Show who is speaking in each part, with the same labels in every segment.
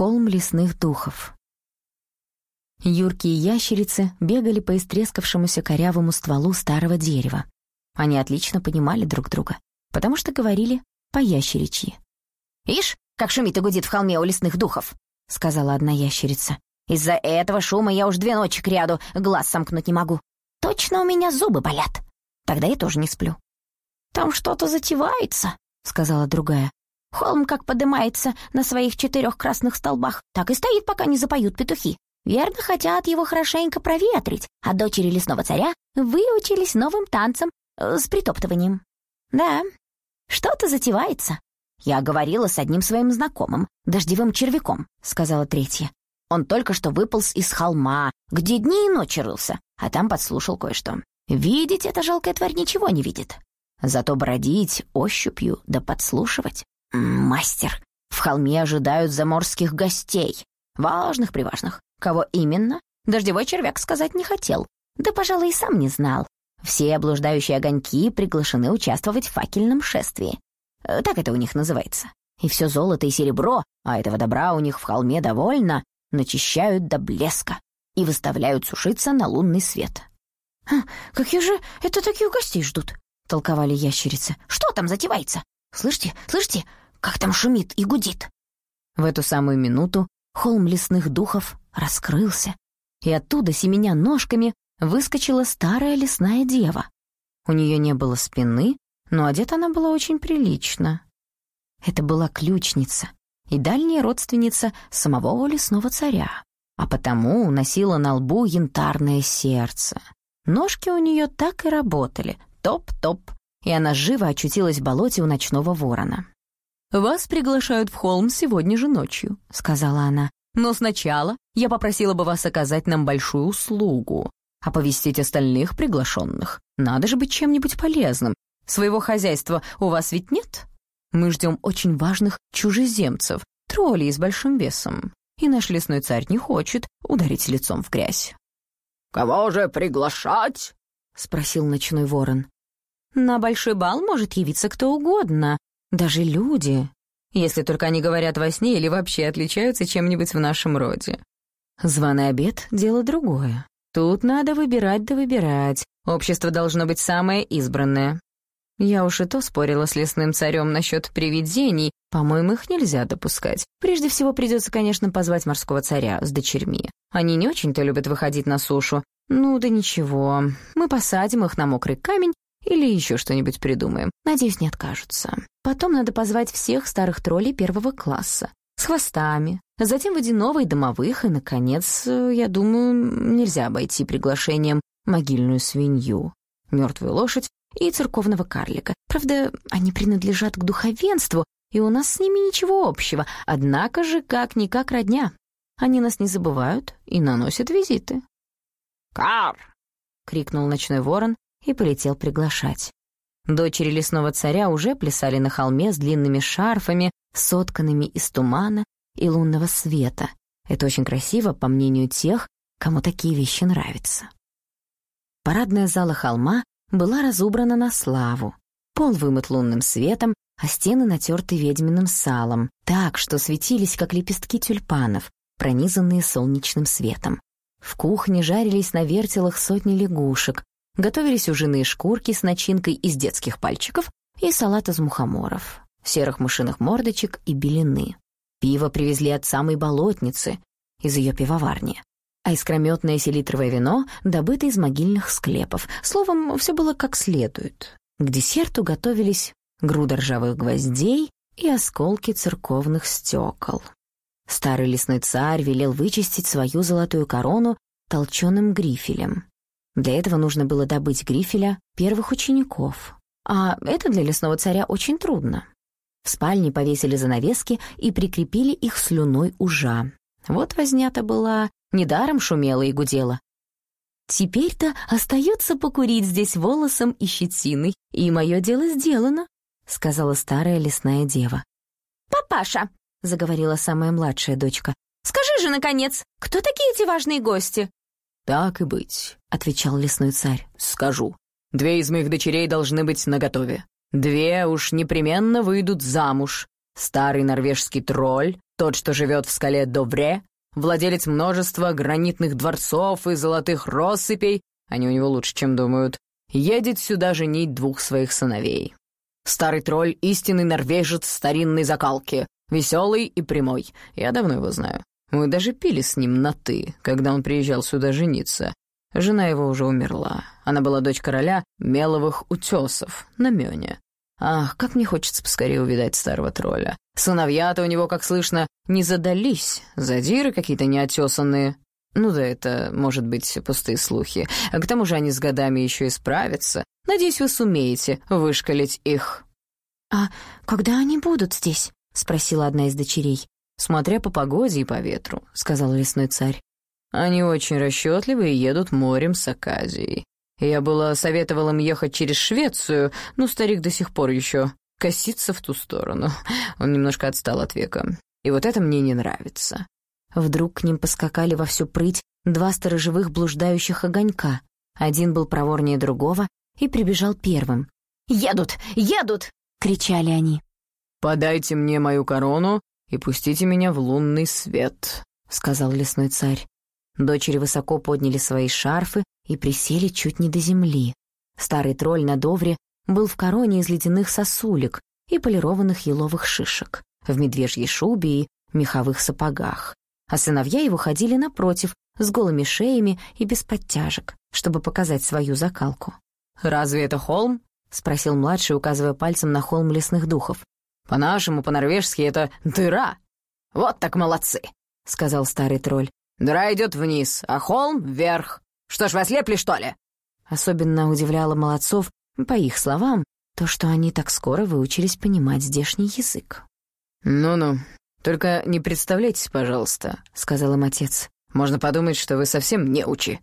Speaker 1: Холм лесных духов. Юркие ящерицы бегали по истрескавшемуся корявому стволу старого дерева. Они отлично понимали друг друга, потому что говорили по-ящеричьи.
Speaker 2: «Ишь, как шумит и гудит в холме у лесных духов!» — сказала одна ящерица. «Из-за этого шума я уж две ночи кряду глаз сомкнуть не могу. Точно у меня зубы болят. Тогда я тоже не сплю». «Там что-то затевается», — сказала другая. «Холм как подымается на своих четырех красных столбах, так и стоит, пока не запоют петухи. Верно, хотят его хорошенько проветрить, а дочери лесного царя выучились новым танцам э, с притоптыванием. Да, что-то затевается. Я говорила с одним своим знакомым, дождевым червяком, сказала третья. Он только что выполз из холма, где дни и ночи рылся, а там подслушал кое-что. Видеть эта жалкая тварь ничего не видит. Зато бродить ощупью да подслушивать. Мастер, в холме ожидают заморских гостей. Важных-приважных. Кого именно? Дождевой червяк сказать не хотел. Да, пожалуй, и сам не знал. Все облуждающие огоньки приглашены участвовать в факельном шествии. Э, так это у них называется. И все золото и серебро, а этого добра у них в холме довольно, начищают до блеска и выставляют сушиться на лунный свет. «Хм, «Какие же это такие гостей ждут?» — толковали ящерицы. «Что там затевается? Слышите, слышите, как там шумит и гудит?» В эту самую минуту холм лесных духов раскрылся, и оттуда, семеня ножками, выскочила старая лесная дева. У нее не было спины, но одета она была очень прилично. Это была ключница и дальняя родственница самого лесного царя, а потому носила на лбу янтарное сердце. Ножки у нее так и работали, топ-топ, и она живо очутилась в болоте у ночного ворона.
Speaker 1: «Вас приглашают в холм сегодня же ночью», — сказала она. «Но сначала я попросила бы вас оказать нам большую услугу, оповестить остальных приглашенных. Надо же быть чем-нибудь полезным. Своего хозяйства у вас ведь нет? Мы ждем очень важных чужеземцев, троллей с большим весом. И наш лесной царь не хочет ударить лицом в грязь».
Speaker 3: «Кого же приглашать?»
Speaker 1: — спросил ночной ворон. «На большой бал может явиться кто угодно, даже люди, если только они говорят во сне или вообще отличаются чем-нибудь в нашем роде. Званый обед — дело другое. Тут надо выбирать да выбирать. Общество должно быть самое избранное. Я уж и то спорила с лесным царем насчет привидений, по-моему, их нельзя допускать. Прежде всего придется, конечно, позвать морского царя с дочерьми. Они не очень-то любят выходить на сушу. Ну да ничего, мы посадим их на мокрый камень или еще что-нибудь придумаем. Надеюсь, не откажутся. Потом надо позвать всех старых троллей первого класса. С хвостами. Затем водяного и домовых. И, наконец, я думаю, нельзя обойти приглашением могильную свинью, мертвую лошадь и церковного карлика. Правда, они принадлежат к духовенству, и у нас с ними ничего общего. Однако же, как-никак родня. Они нас не забывают и наносят визиты.
Speaker 3: «Кар!»
Speaker 1: — крикнул ночной ворон, и полетел приглашать. Дочери лесного царя уже плясали на холме с длинными шарфами, сотканными из тумана и лунного света. Это очень красиво, по мнению тех, кому такие вещи нравятся. Парадная зала холма была разубрана на славу. Пол вымыт лунным светом, а стены натерты ведьминым салом, так, что светились, как лепестки тюльпанов, пронизанные солнечным светом. В кухне жарились на вертелах сотни лягушек, Готовились ужиные шкурки с начинкой из детских пальчиков и салат из мухоморов, серых мышиных мордочек и белины. Пиво привезли от самой болотницы, из ее пивоварни. А искрометное селитровое вино добыто из могильных склепов. Словом, все было как следует. К десерту готовились груда ржавых гвоздей и осколки церковных стекол. Старый лесной царь велел вычистить свою золотую корону толченым грифелем. Для этого нужно было добыть грифеля первых учеников. А это для лесного царя очень трудно. В спальне повесили занавески и прикрепили их слюной ужа. Вот возня-то была, недаром шумела и гудела. «Теперь-то остается покурить здесь волосом и щетиной, и мое дело сделано», — сказала старая лесная дева.
Speaker 2: «Папаша», — заговорила самая младшая дочка, «скажи же, наконец, кто такие эти важные гости?»
Speaker 3: «Так и быть», —
Speaker 1: отвечал лесной царь.
Speaker 3: «Скажу. Две из моих дочерей должны быть наготове. Две уж непременно выйдут замуж. Старый норвежский тролль, Тот, что живет в скале Довре, владелец множества гранитных дворцов и золотых россыпей, они у него лучше, чем думают, едет сюда женить двух своих сыновей. Старый тролль — истинный норвежец старинной закалки, веселый и прямой. Я давно его знаю. Мы даже пили с ним на «ты», когда он приезжал сюда жениться. Жена его уже умерла. Она была дочь короля Меловых утесов на Мёне. Ах, как мне хочется поскорее увидать старого тролля. Сыновья-то у него, как слышно, не задались. Задиры какие-то неотесанные. Ну да, это, может быть, пустые слухи. А к тому же они с годами еще и справятся. Надеюсь, вы сумеете вышкалить их».
Speaker 2: «А когда они будут здесь?» — спросила одна из дочерей.
Speaker 3: «Смотря по погоде и по ветру», — сказал лесной царь. «Они очень расчетливы и едут морем с Аказией. Я было советовал им ехать через Швецию, но старик до сих пор еще косится в ту сторону. Он немножко отстал от века. И вот это мне не нравится.
Speaker 2: Вдруг к ним поскакали во всю прыть два сторожевых блуждающих огонька. Один был проворнее другого и прибежал первым. «Едут! Едут!» — кричали они.
Speaker 3: «Подайте мне мою корону и пустите меня в лунный свет», — сказал лесной царь.
Speaker 2: Дочери высоко подняли свои шарфы и присели чуть не до земли. Старый тролль на Довре был в короне из ледяных сосулек и полированных еловых шишек, в медвежьей шубе и меховых сапогах а сыновья его ходили напротив, с голыми шеями и без подтяжек, чтобы показать свою закалку.
Speaker 3: «Разве это холм?» — спросил младший, указывая пальцем на холм лесных духов. «По-нашему, по-норвежски, это дыра!» «Вот так молодцы!» — сказал старый тролль. «Дыра идет вниз, а холм — вверх. Что ж, вы ослепли, что ли?»
Speaker 2: Особенно удивляло молодцов, по их словам, то, что они так скоро выучились понимать здешний язык.
Speaker 3: «Ну-ну, «Только не представляйтесь, пожалуйста», — сказал им отец. «Можно подумать, что вы совсем не учи».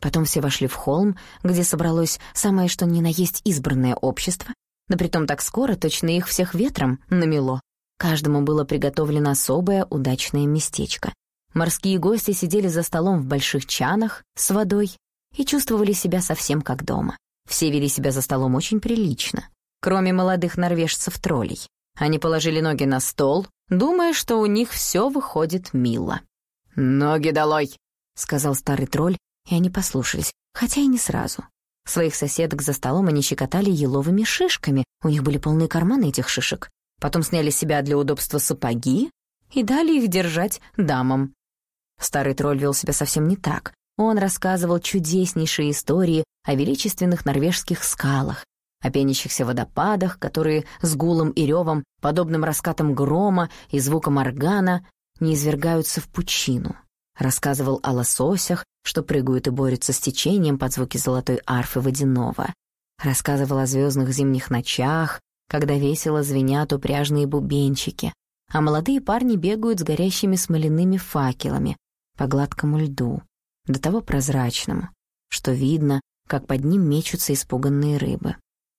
Speaker 2: Потом все вошли в холм, где собралось самое что ни на есть избранное общество, да притом так скоро точно их всех ветром намело. Каждому было приготовлено особое удачное местечко. Морские гости сидели за столом в больших чанах с водой и чувствовали себя совсем как дома. Все вели себя за столом очень прилично, кроме молодых норвежцев-троллей. Они положили ноги на стол, думая, что у них все выходит мило.
Speaker 3: «Ноги долой!»
Speaker 2: — сказал старый тролль, и они послушались, хотя и не сразу. Своих соседок за столом они щекотали еловыми шишками, у них были полные карманы этих шишек. Потом сняли с себя для удобства сапоги и дали их держать дамам. Старый тролль вел себя совсем не так. Он рассказывал чудеснейшие истории о величественных норвежских скалах, о пенящихся водопадах, которые с гулом и ревом, подобным раскатам грома и звуком органа, не извергаются в пучину. Рассказывал о лососях, что прыгают и борются с течением под звуки золотой арфы водяного. Рассказывал о звездных зимних ночах, когда весело звенят упряжные бубенчики, а молодые парни бегают с горящими смоляными факелами по гладкому льду, до того прозрачному, что видно, как под ним мечутся испуганные рыбы.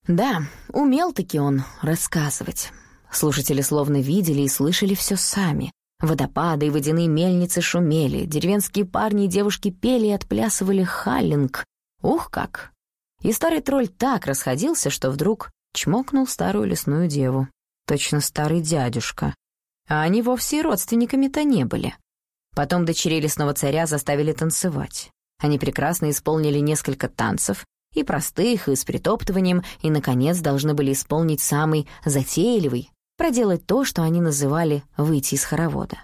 Speaker 2: Да, умел-таки он рассказывать. Слушатели словно видели и слышали все сами. Водопады и водяные мельницы шумели, деревенские парни и девушки пели и отплясывали халлинг. Ух как! И старый тролль так расходился, что вдруг чмокнул старую лесную деву. Точно старый дядюшка. А они вовсе и родственниками-то не были. Потом дочерей лесного царя заставили танцевать. Они прекрасно исполнили несколько танцев, и простых, и с притоптыванием, и, наконец, должны были исполнить самый затейливый, проделать то, что они называли «выйти из хоровода».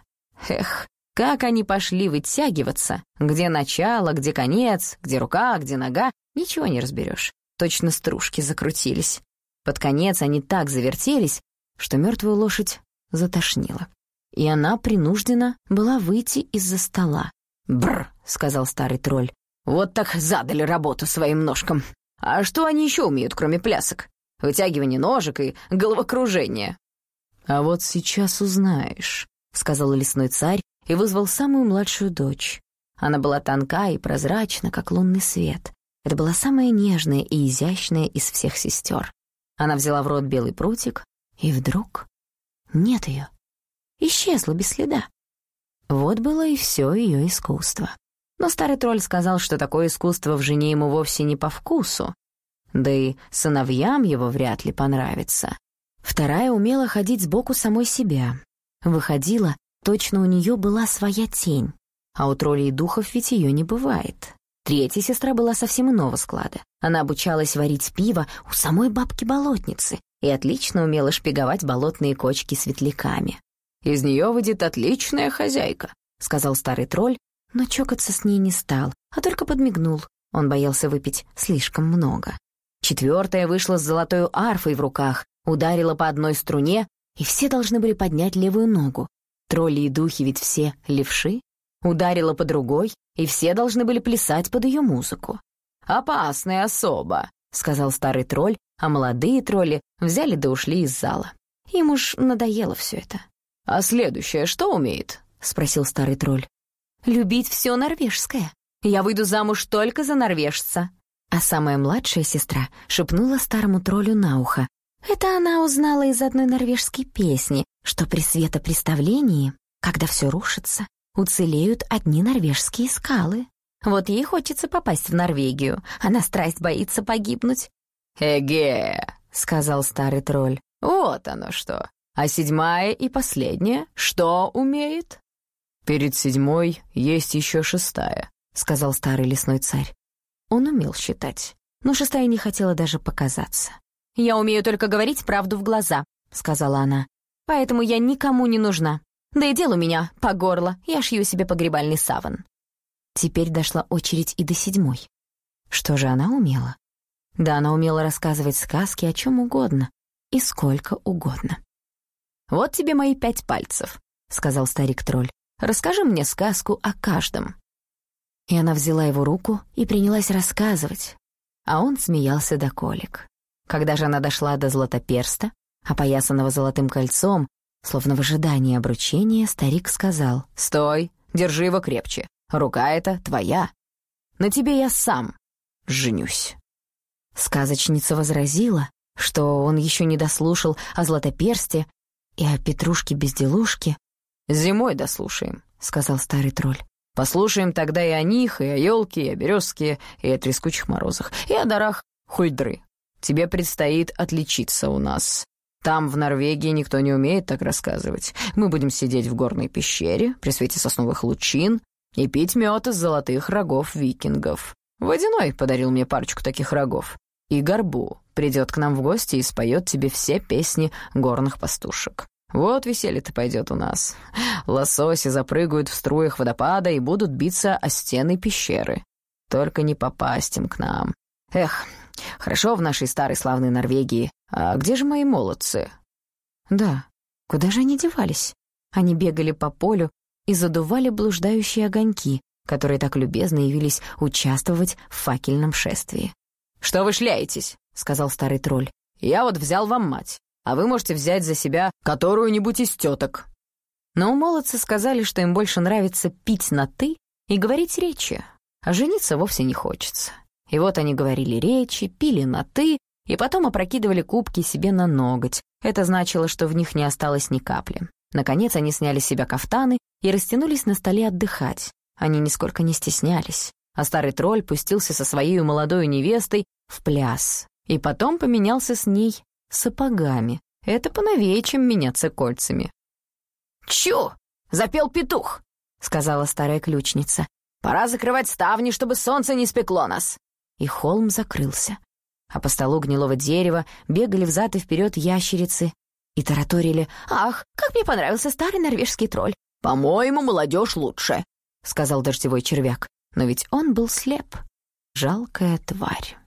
Speaker 2: Эх, как они пошли вытягиваться! Где начало, где конец, где рука, где нога, ничего не разберешь. Точно стружки закрутились. Под конец они так завертелись, что мертвую лошадь затошнило. И она принуждена была выйти из-за стола. «Бррр», — сказал старый тролль, вот так задали работу своим ножкам. А что они еще умеют, кроме плясок? Вытягивание ножек и головокружение.
Speaker 3: «А вот сейчас узнаешь», — сказал лесной царь и вызвал самую младшую дочь.
Speaker 2: Она была тонка и прозрачна, как лунный свет. Это была самая нежная и изящная из всех сестер. Она взяла в рот белый прутик, и вдруг нет ее. Исчезла без следа. Вот было и все ее искусство. Но старый тролль сказал, что такое искусство в жене ему вовсе не по вкусу, да и сыновьям его вряд ли понравится. Вторая умела ходить сбоку самой себя. Выходила,
Speaker 1: Точно у нее была своя тень, а у троллей и духов ведь ее не бывает. Третья сестра была совсем иного склада. Она обучалась варить пиво у самой бабки-болотницы и отлично умела шпиговать болотные кочки светляками.
Speaker 3: «Из нее выйдет отличная хозяйка», — сказал старый тролль,
Speaker 1: но чокаться с ней не стал, а только подмигнул. Он боялся выпить слишком много. Четвертая вышла с золотой арфой в руках, ударила по одной струне, и все должны были поднять левую ногу. Тролли и духи ведь все левши. Ударила по другой, и все должны были плясать под ее музыку.
Speaker 3: «Опасная особа», — сказал старый тролль,
Speaker 1: а молодые тролли взяли да ушли из зала. Им уж надоело все это.
Speaker 3: «А следующее что умеет?»
Speaker 1: — спросил старый тролль. «Любить все норвежское. Я выйду замуж только за норвежца». А самая младшая сестра шепнула старому троллю на ухо. Это она узнала из одной норвежской песни, что при светопреставлении, когда все рушится, уцелеют одни норвежские скалы. Вот ей хочется попасть в Норвегию, она страсть боится погибнуть.
Speaker 3: «Эге», — сказал старый тролль, — «вот оно что. А седьмая и последняя что умеет?» «Перед седьмой есть еще шестая», — сказал старый лесной царь.
Speaker 1: Он умел считать, но шестая не хотела даже показаться. «Я умею только говорить правду в глаза», — сказала она. «Поэтому я никому не нужна. Да и дел у меня по горло, я шью себе погребальный саван». Теперь дошла очередь и до седьмой. Что же она умела? Да, она умела рассказывать сказки о чем угодно и сколько угодно.
Speaker 3: «Вот тебе мои пять пальцев», — сказал старик-тролль. «Расскажи мне сказку о каждом».
Speaker 1: И она взяла его руку и принялась рассказывать, а он смеялся до колик. Когда же она дошла до златоперста, опоясанного золотым кольцом, словно в ожидании обручения, старик сказал
Speaker 3: «Стой, держи его крепче, рука эта твоя. На тебе я сам женюсь».
Speaker 1: Сказочница возразила, что он еще не дослушал о Златоперсте и о Петрушке-безделушке.
Speaker 3: «Зимой дослушаем», — сказал старый тролль.
Speaker 1: «Послушаем тогда и о них, и о елке, и о березке, и о трескучих морозах, и о дарах хульдры.
Speaker 3: Тебе предстоит отличиться у нас. Там, в Норвегии, никто не умеет так рассказывать. Мы будем сидеть в горной пещере при свете сосновых лучин и пить мед из золотых рогов викингов. Водяной подарил мне парочку таких рогов и горбу. Придет к нам в гости и споет тебе все песни горных пастушек. Вот веселье-то пойдет у нас. Лососи запрыгают в струях водопада и будут биться о стены пещеры. Только не попасть им к нам. Эх, хорошо в нашей старой славной Норвегии. А где же мои молодцы?
Speaker 1: Да, куда же они девались? Они бегали по полю и задували блуждающие огоньки, которые так любезно явились участвовать в факельном шествии.
Speaker 3: «Что вы шляетесь?» — сказал старый тролль. «Я вот взял вам мать, а вы можете взять за себя которую-нибудь из теток».
Speaker 1: Но молодцы сказали, что им больше нравится пить на «ты» и говорить речи, а жениться вовсе не хочется. И вот они говорили речи, пили на «ты», и потом опрокидывали кубки себе на ноготь. Это значило, что в них не осталось ни капли. Наконец они сняли с себя кафтаны и растянулись на столе отдыхать. Они нисколько не стеснялись а старый тролль пустился со своей молодой невестой в пляс и потом поменялся с ней сапогами. Это поновее, чем меняться кольцами.
Speaker 2: «Чу! Запел петух!» — сказала старая ключница. «Пора закрывать ставни, чтобы солнце не спекло нас!»
Speaker 1: И холм закрылся. А по столу гнилого дерева бегали взад и вперед ящерицы и тараторили «Ах, как мне понравился старый норвежский тролль!»
Speaker 2: «По-моему, молодежь лучше», —
Speaker 1: сказал дождевой червяк. Но ведь он был слеп. Жалкая тварь.